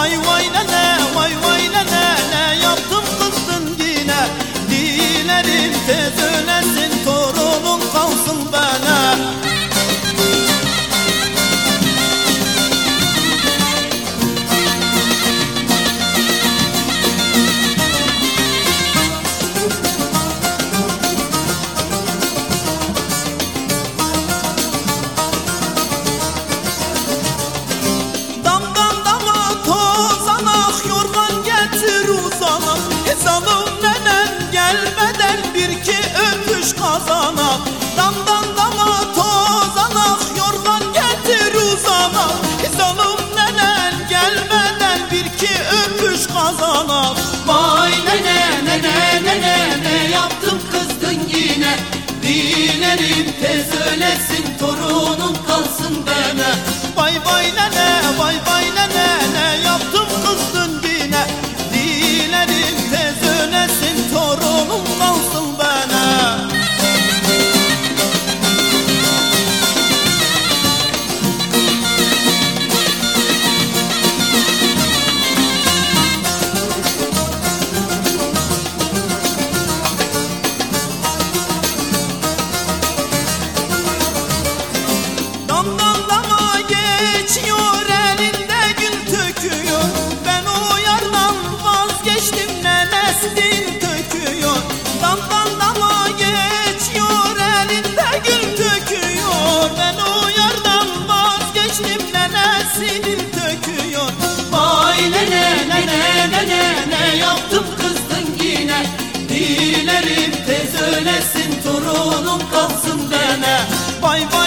Vay vay nene vay vay nene ne yaptım kızdın yine. Dilerim tez ölen torunun kalsın bana canım kalsın dene Bay bay.